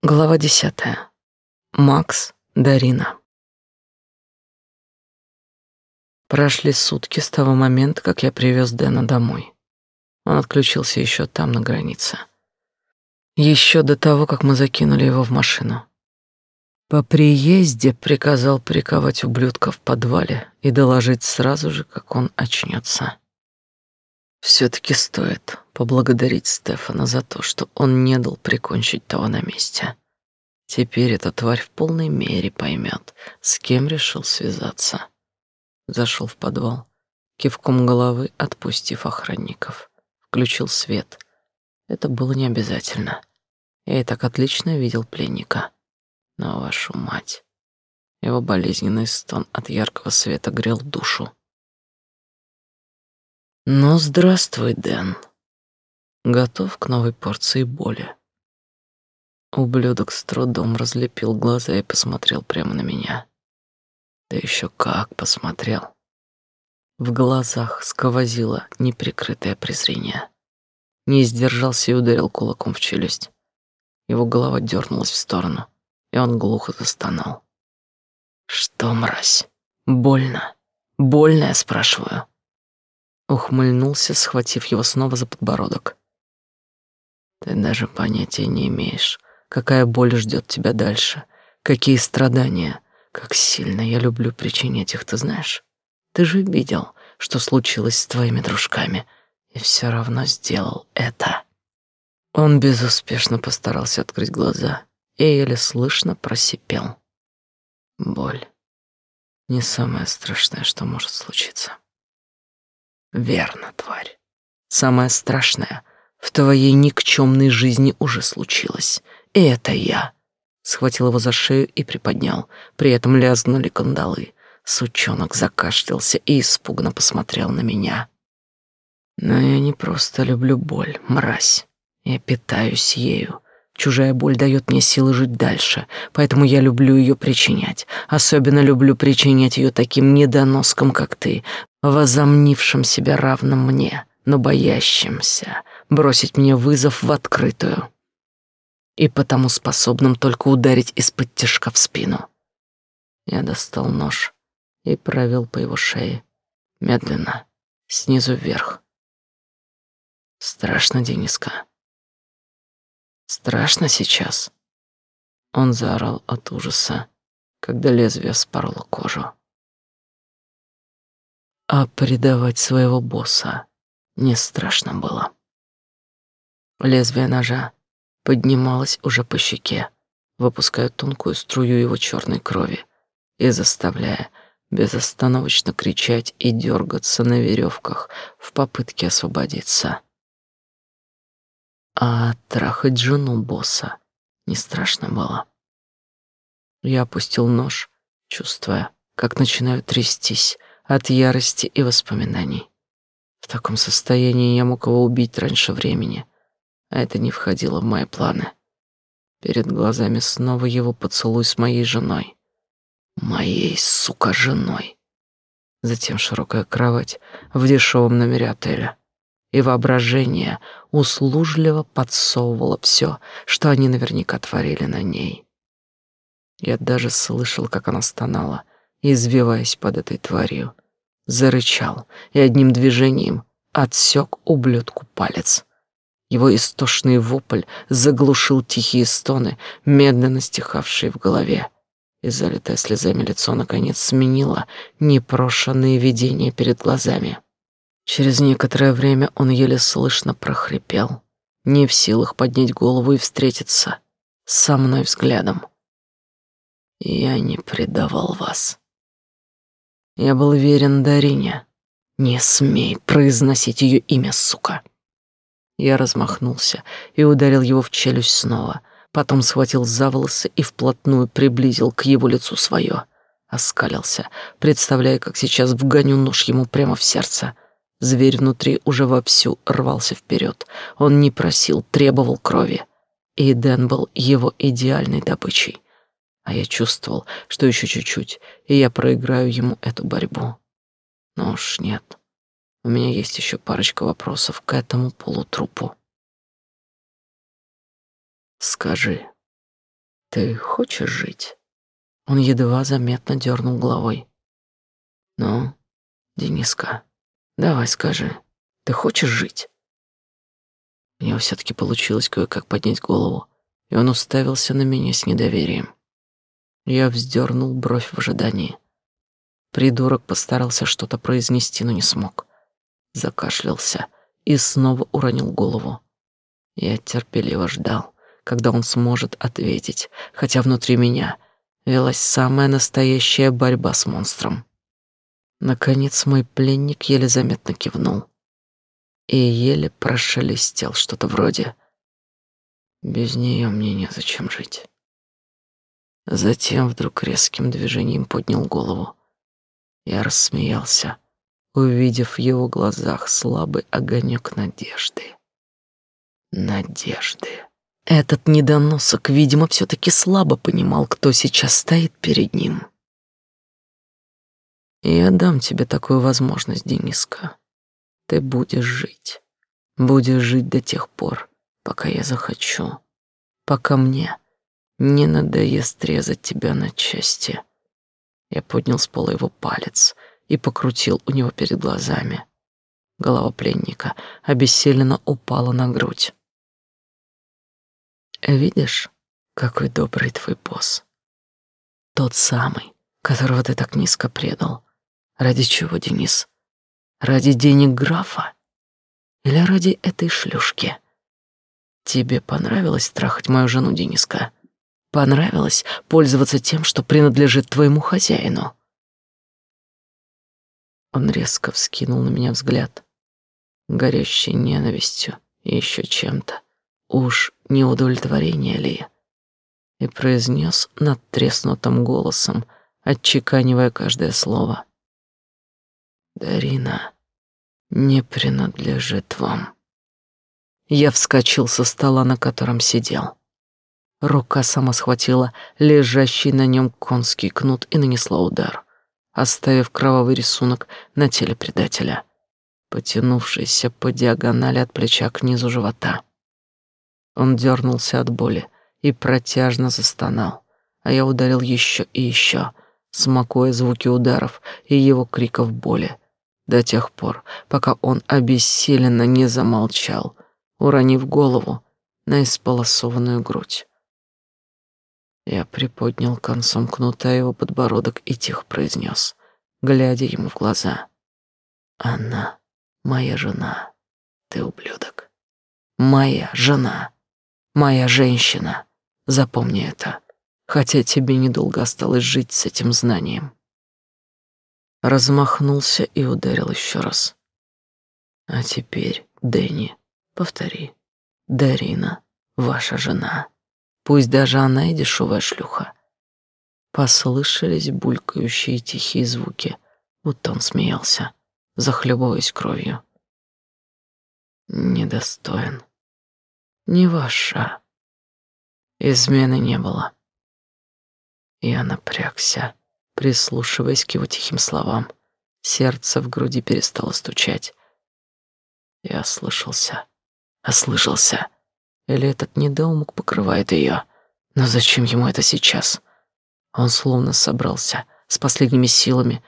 Глава десятая. Макс, Дарина. Прошли сутки с того момента, как я привез Дэна домой. Он отключился еще там, на границе. Еще до того, как мы закинули его в машину. По приезде приказал приковать ублюдка в подвале и доложить сразу же, как он очнется. Все-таки стоит поблагодарить Стефана за то, что он не дал прикончить того на месте. Теперь эта тварь в полной мере поймет, с кем решил связаться. Зашел в подвал, кивком головы отпустив охранников. Включил свет. Это было не обязательно. Я и так отлично видел пленника. Но вашу мать. Его болезненный стон от яркого света грел душу. Ну, здравствуй, Дэн. Готов к новой порции боли. Ублюдок с трудом разлепил глаза и посмотрел прямо на меня. Да еще как посмотрел. В глазах сквозило неприкрытое презрение. Не сдержался и ударил кулаком в челюсть. Его голова дернулась в сторону, и он глухо застонал. «Что, мразь, больно? Больно, я спрашиваю?» Ухмыльнулся, схватив его снова за подбородок. Ты даже понятия не имеешь, какая боль ждет тебя дальше, какие страдания, как сильно я люблю причинять их, ты знаешь? Ты же видел, что случилось с твоими дружками, и все равно сделал это. Он безуспешно постарался открыть глаза и еле слышно просипел. Боль не самое страшное, что может случиться. Верно, тварь. Самое страшное в твоей никчемной жизни уже случилось. И это я. Схватил его за шею и приподнял. При этом лязгнули кандалы. Сучонок закашлялся и испуганно посмотрел на меня. Но я не просто люблю боль, мразь. Я питаюсь ею. Чужая боль дает мне силы жить дальше, поэтому я люблю ее причинять. Особенно люблю причинять ее таким недоноскам, как ты, возомнившим себя равным мне, но боящимся бросить мне вызов в открытую и потому способным только ударить из-под тяжка в спину. Я достал нож и провел по его шее, медленно, снизу вверх. Страшно, Дениска. Страшно сейчас. Он заорал от ужаса, когда лезвие вспороло кожу. А предавать своего босса не страшно было. Лезвие ножа поднималось уже по щеке, выпуская тонкую струю его черной крови и заставляя безостановочно кричать и дергаться на веревках в попытке освободиться. А трахать жену босса не страшно было. Я опустил нож, чувствуя, как начинаю трястись от ярости и воспоминаний. В таком состоянии я мог его убить раньше времени, а это не входило в мои планы. Перед глазами снова его поцелуй с моей женой. Моей, сука, женой. Затем широкая кровать в дешевом номере отеля. И воображение услужливо подсовывало все, что они наверняка творили на ней. Я даже слышал, как она стонала, извиваясь под этой тварью, зарычал и одним движением отсек ублюдку палец. Его истошный вопль заглушил тихие стоны, медленно стихавшие в голове, и залитое слезами лицо наконец сменило непрошенные видения перед глазами. Через некоторое время он еле слышно прохрипел, не в силах поднять голову и встретиться со мной взглядом. «Я не предавал вас. Я был верен Дарине. Не смей произносить ее имя, сука. Я размахнулся и ударил его в челюсть снова, потом схватил за волосы и вплотную приблизил к его лицу свое. Оскалился, представляя, как сейчас вгоню нож ему прямо в сердце. Зверь внутри уже вовсю рвался вперед. Он не просил, требовал крови. И Дэн был его идеальной добычей а я чувствовал, что еще чуть-чуть, и я проиграю ему эту борьбу. Но уж нет. У меня есть еще парочка вопросов к этому полутрупу. Скажи, Ты хочешь жить? Он едва заметно дернул головой. Ну, Дениска, давай скажи, ты хочешь жить? У него все-таки получилось кое-как поднять голову, и он уставился на меня с недоверием. Я вздернул бровь в ожидании. Придурок постарался что-то произнести, но не смог. Закашлялся и снова уронил голову. Я терпеливо ждал, когда он сможет ответить, хотя внутри меня велась самая настоящая борьба с монстром. Наконец мой пленник еле заметно кивнул и еле прошелестел что-то вроде «Без нее мне незачем жить». Затем вдруг резким движением поднял голову. Я рассмеялся, увидев в его глазах слабый огонек надежды. Надежды. Этот недоносок, видимо, все таки слабо понимал, кто сейчас стоит перед ним. Я дам тебе такую возможность, Дениска. Ты будешь жить. Будешь жить до тех пор, пока я захочу. Пока мне не надоест резать тебя на части. Я поднял с пола его палец и покрутил у него перед глазами. Голова пленника обессиленно упала на грудь. Видишь, какой добрый твой босс. Тот самый, которого ты так низко предал. Ради чего, Денис? Ради денег графа? Или ради этой шлюшки? Тебе понравилось трахать мою жену, Дениска? Понравилось пользоваться тем, что принадлежит твоему хозяину?» Он резко вскинул на меня взгляд, горящий ненавистью и еще чем-то. Уж не удовлетворение ли? И произнес надтреснутым голосом, отчеканивая каждое слово. «Дарина не принадлежит вам». Я вскочил со стола, на котором сидел. Рука сама схватила лежащий на нем конский кнут и нанесла удар, оставив кровавый рисунок на теле предателя, потянувшийся по диагонали от плеча к низу живота. Он дернулся от боли и протяжно застонал, а я ударил еще и еще, смакуя звуки ударов и его криков боли, до тех пор, пока он обессиленно не замолчал, уронив голову на исполосованную грудь. Я приподнял концом кнута его подбородок и тихо произнес, глядя ему в глаза. «Она моя жена, ты ублюдок. Моя жена, моя женщина. Запомни это, хотя тебе недолго осталось жить с этим знанием». Размахнулся и ударил еще раз. «А теперь, Дэнни, повтори. Дарина, ваша жена». Пусть даже она и дешевая шлюха. Послышались булькающие тихие звуки, будто он смеялся, захлебываясь кровью. Недостоин. Не ваша. Измены не было. Я напрягся, прислушиваясь к его тихим словам. Сердце в груди перестало стучать. Я слышался, ослышался. Или этот недоумок покрывает ее? Но зачем ему это сейчас? Он словно собрался с последними силами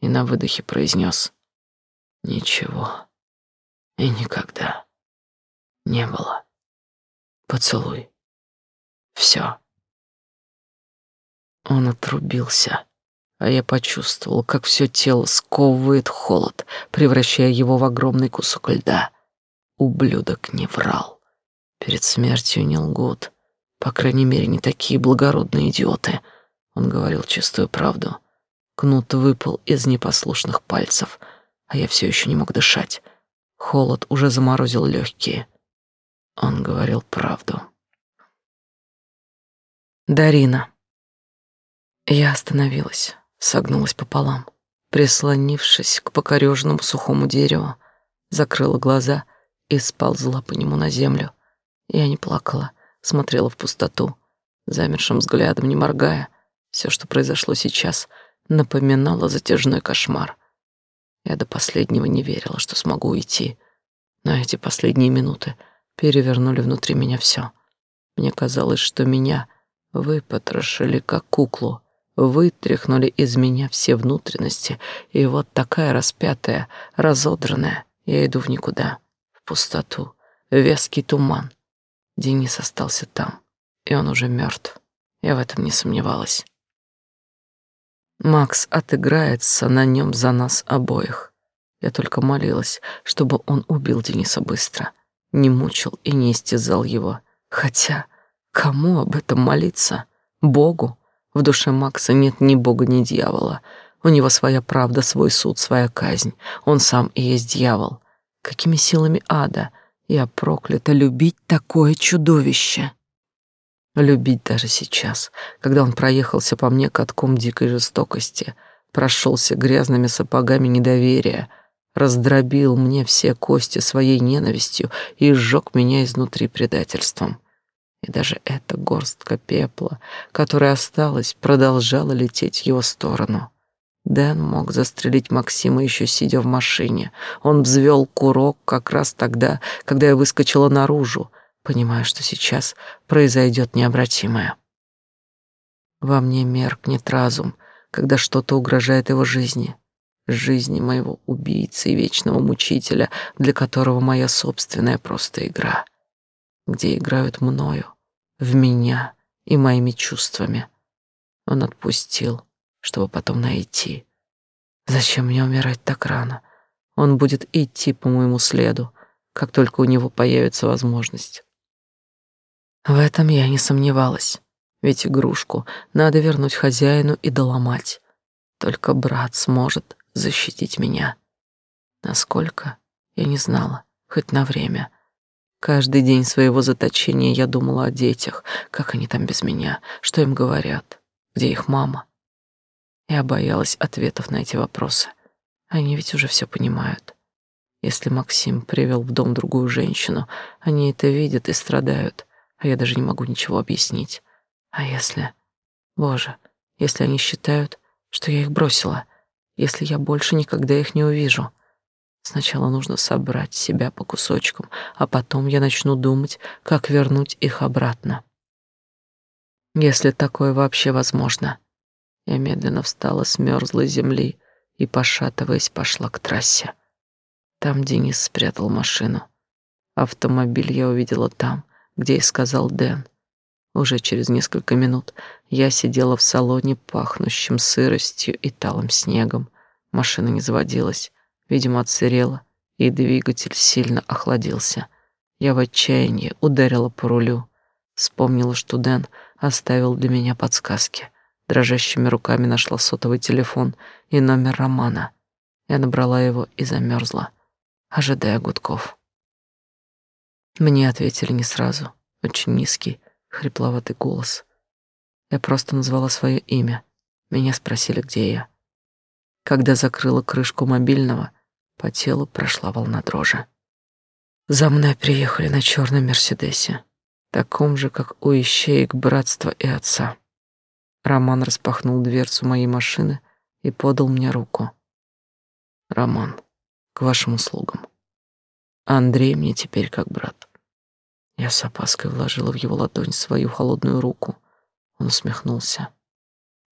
и на выдохе произнес: «Ничего и никогда не было. Поцелуй. Все. Он отрубился, а я почувствовал, как все тело сковывает холод, превращая его в огромный кусок льда. Ублюдок не врал. Перед смертью не лгут. По крайней мере, не такие благородные идиоты. Он говорил чистую правду. Кнут выпал из непослушных пальцев, а я все еще не мог дышать. Холод уже заморозил легкие. Он говорил правду. Дарина. Я остановилась, согнулась пополам, прислонившись к покореженному сухому дереву, закрыла глаза и сползла по нему на землю. Я не плакала, смотрела в пустоту, замершим взглядом, не моргая. Все, что произошло сейчас, напоминало затяжной кошмар. Я до последнего не верила, что смогу уйти, но эти последние минуты перевернули внутри меня все. Мне казалось, что меня Выпотрошили, как куклу, вытряхнули из меня все внутренности, и вот такая распятая, разодранная, я иду в никуда, в пустоту, вязкий туман. Денис остался там, и он уже мертв. Я в этом не сомневалась. Макс отыграется на нем за нас обоих. Я только молилась, чтобы он убил Дениса быстро, не мучил и не истязал его. Хотя, кому об этом молиться? Богу? В душе Макса нет ни бога, ни дьявола. У него своя правда, свой суд, своя казнь. Он сам и есть дьявол. Какими силами ада я проклята любить такое чудовище? Любить даже сейчас, когда он проехался по мне катком дикой жестокости, прошелся грязными сапогами недоверия, раздробил мне все кости своей ненавистью и сжег меня изнутри предательством. И даже эта горстка пепла, которая осталась, продолжала лететь в его сторону. Дэн мог застрелить Максима еще сидя в машине. Он взвел курок как раз тогда, когда я выскочила наружу, понимая, что сейчас произойдет необратимое. Во мне меркнет разум, когда что-то угрожает его жизни, жизни моего убийцы и вечного мучителя, для которого моя собственная просто игра, где играют мною, в меня и моими чувствами. Он отпустил, чтобы потом найти. Зачем мне умирать так рано? Он будет идти по моему следу, как только у него появится возможность. В этом я не сомневалась, ведь игрушку надо вернуть хозяину и доломать. Только брат сможет защитить меня. Насколько, я не знала, хоть на время. Каждый день своего заточения я думала о детях, как они там без меня, что им говорят, где их мама. Я боялась ответов на эти вопросы. Они ведь уже все понимают. Если Максим привел в дом другую женщину, они это видят и страдают, а я даже не могу ничего объяснить. А если... Боже, если они считают, что я их бросила, если я больше никогда их не увижу — Сначала нужно собрать себя по кусочкам, а потом я начну думать, как вернуть их обратно. Если такое вообще возможно. Я медленно встала с мерзлой земли и, пошатываясь, пошла к трассе. Там Денис спрятал машину. Автомобиль я увидела там, где и сказал Дэн. Уже через несколько минут я сидела в салоне, пахнущем сыростью и талым снегом. Машина не заводилась. Видимо, отсырела, и двигатель сильно охладился. Я в отчаянии ударила по рулю. Вспомнила, что Дэн оставил для меня подсказки. Дрожащими руками нашла сотовый телефон и номер Романа. Я набрала его и замерзла, ожидая гудков. Мне ответили не сразу. Очень низкий, хрипловатый голос. Я просто назвала свое имя. Меня спросили, где я. Когда закрыла крышку мобильного, по телу прошла волна дрожи. За мной приехали на черном Мерседесе, таком же, как у ищеек братства и отца. Роман распахнул дверцу моей машины и подал мне руку. Роман, к вашим услугам. Андрей мне теперь как брат. Я с опаской вложила в его ладонь свою холодную руку. Он усмехнулся.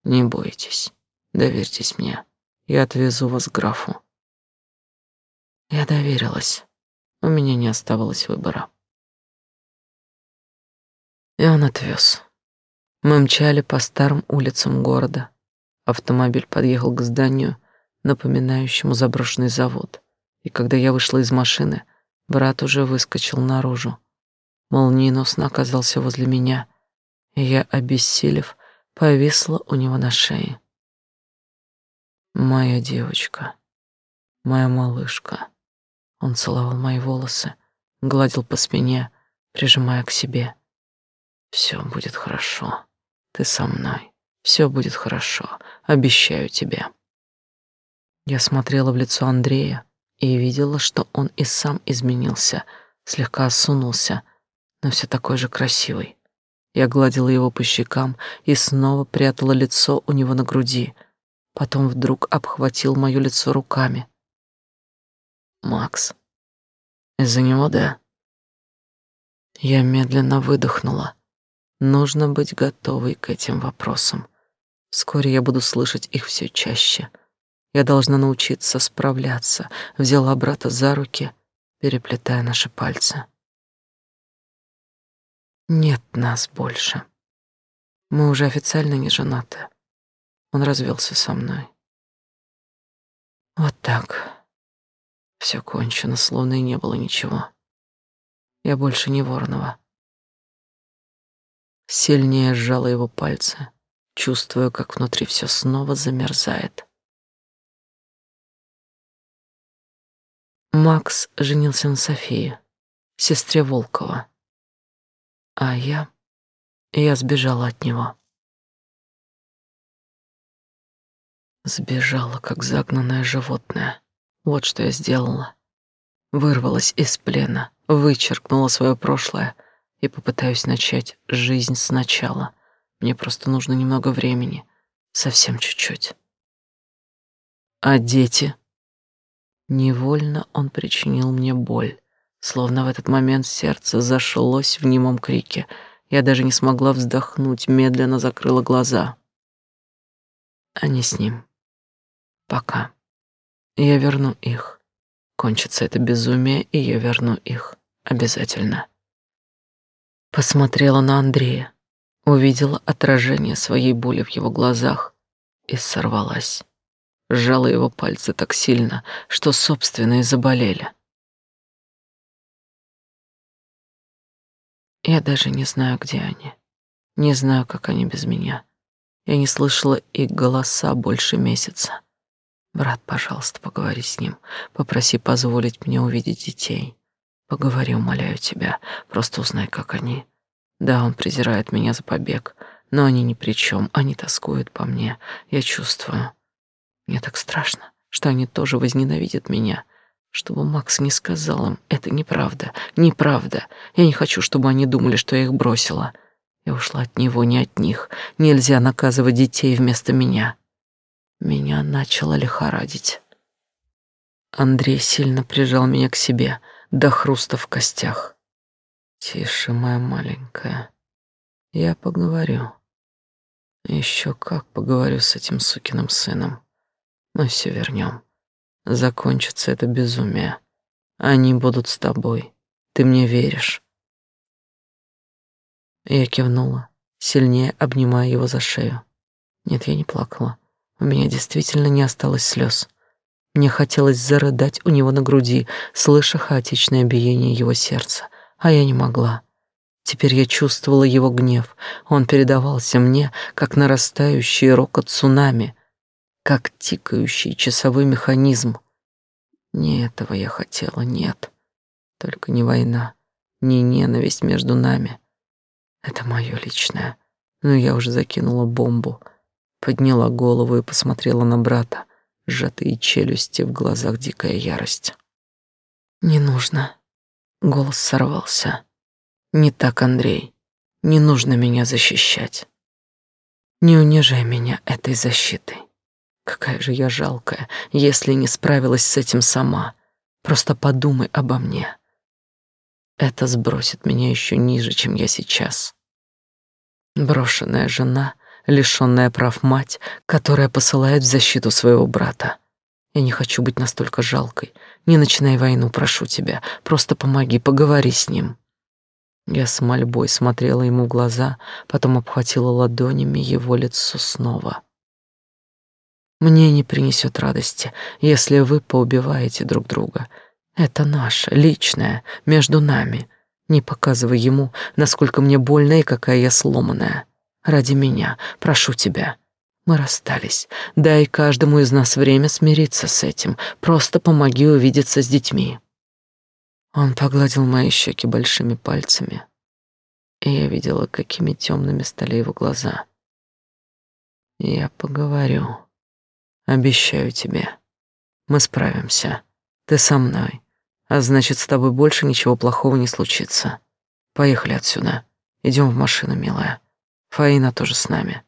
Не бойтесь, доверьтесь мне. Я отвезу вас к графу. Я доверилась. У меня не оставалось выбора. И он отвез. Мы мчали по старым улицам города. Автомобиль подъехал к зданию, напоминающему заброшенный завод. И когда я вышла из машины, брат уже выскочил наружу. Молниеносно оказался возле меня, и я, обессилев, повисла у него на шее. Моя девочка, моя малышка. Он целовал мои волосы, гладил по спине, прижимая к себе. Все будет хорошо. Ты со мной. Все будет хорошо. Обещаю тебе. Я смотрела в лицо Андрея и видела, что он и сам изменился, слегка осунулся, но все такой же красивый. Я гладила его по щекам и снова прятала лицо у него на груди — Потом вдруг обхватил моё лицо руками. Макс. Из-за него, да? Я медленно выдохнула. Нужно быть готовой к этим вопросам. Вскоре я буду слышать их все чаще. Я должна научиться справляться. Взяла брата за руки, переплетая наши пальцы. Нет нас больше. Мы уже официально не женаты. Он развелся со мной. Вот так. Все кончено, словно и не было ничего. Я больше не Воронова. Сильнее сжала его пальцы, чувствуя, как внутри все снова замерзает. Макс женился на Софии, сестре Волкова. А я... я сбежала от него. Сбежала, как загнанное животное. Вот что я сделала. Вырвалась из плена, вычеркнула свое прошлое и попытаюсь начать жизнь сначала. Мне просто нужно немного времени, совсем чуть-чуть. А дети? Невольно он причинил мне боль, словно в этот момент сердце зашлось в немом крике. Я даже не смогла вздохнуть, медленно закрыла глаза. Они с ним. Пока. Я верну их. Кончится это безумие, и я верну их. Обязательно. Посмотрела на Андрея, увидела отражение своей боли в его глазах и сорвалась. Сжала его пальцы так сильно, что собственные заболели. Я даже не знаю, где они. Не знаю, как они без меня. Я не слышала их голоса больше месяца. Брат, пожалуйста, поговори с ним. Попроси позволить мне увидеть детей. Поговори, умоляю тебя. Просто узнай, как они. Да, он презирает меня за побег, но они ни при чем. Они тоскуют по мне. Я чувствую. Мне так страшно, что они тоже возненавидят меня. Чтобы Макс не сказал им, это неправда, неправда. Я не хочу, чтобы они думали, что я их бросила. Я ушла от него, не от них. Нельзя наказывать детей вместо меня. Меня начало лихорадить. Андрей сильно прижал меня к себе, до хруста в костях. Тише, моя маленькая. Я поговорю. Еще как поговорю с этим сукиным сыном. Мы все вернем. Закончится это безумие. Они будут с тобой. Ты мне веришь? Я кивнула, сильнее обнимая его за шею. Нет, я не плакала. У меня действительно не осталось слез. Мне хотелось зарыдать у него на груди, слыша хаотичное биение его сердца, а я не могла. Теперь я чувствовала его гнев. Он передавался мне, как нарастающий рокот цунами, как тикающий часовой механизм. Не этого я хотела, нет. Только не война, не ненависть между нами. Это мое личное. Но я уже закинула бомбу — подняла голову и посмотрела на брата, сжатые челюсти в глазах дикая ярость. Не нужно. Голос сорвался. Не так, Андрей. Не нужно меня защищать. Не унижай меня этой защитой. Какая же я жалкая, если не справилась с этим сама. Просто подумай обо мне. Это сбросит меня еще ниже, чем я сейчас. Брошенная жена лишённая прав мать, которая посылает в защиту своего брата. Я не хочу быть настолько жалкой. Не начинай войну, прошу тебя. Просто помоги, поговори с ним. Я с мольбой смотрела ему в глаза, потом обхватила ладонями его лицо снова. Мне не принесет радости, если вы поубиваете друг друга. Это наше, личное, между нами. Не показывай ему, насколько мне больно и какая я сломанная. Ради меня, прошу тебя. Мы расстались. Дай каждому из нас время смириться с этим. Просто помоги увидеться с детьми. Он погладил мои щеки большими пальцами, и я видела, какими темными стали его глаза. Я поговорю. Обещаю тебе. Мы справимся. Ты со мной. А значит, с тобой больше ничего плохого не случится. Поехали отсюда. Идем в машину, милая. Фаина тоже с нами.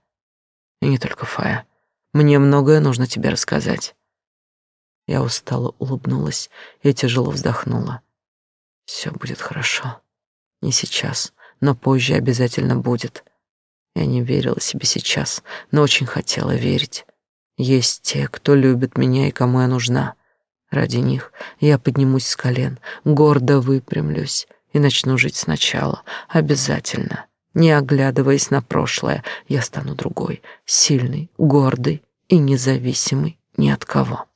И не только Фая. Мне многое нужно тебе рассказать. Я устало улыбнулась и тяжело вздохнула. Все будет хорошо. Не сейчас, но позже обязательно будет. Я не верила себе сейчас, но очень хотела верить. Есть те, кто любит меня и кому я нужна. Ради них я поднимусь с колен, гордо выпрямлюсь и начну жить сначала. Обязательно. Не оглядываясь на прошлое, я стану другой, сильный, гордый и независимый ни от кого.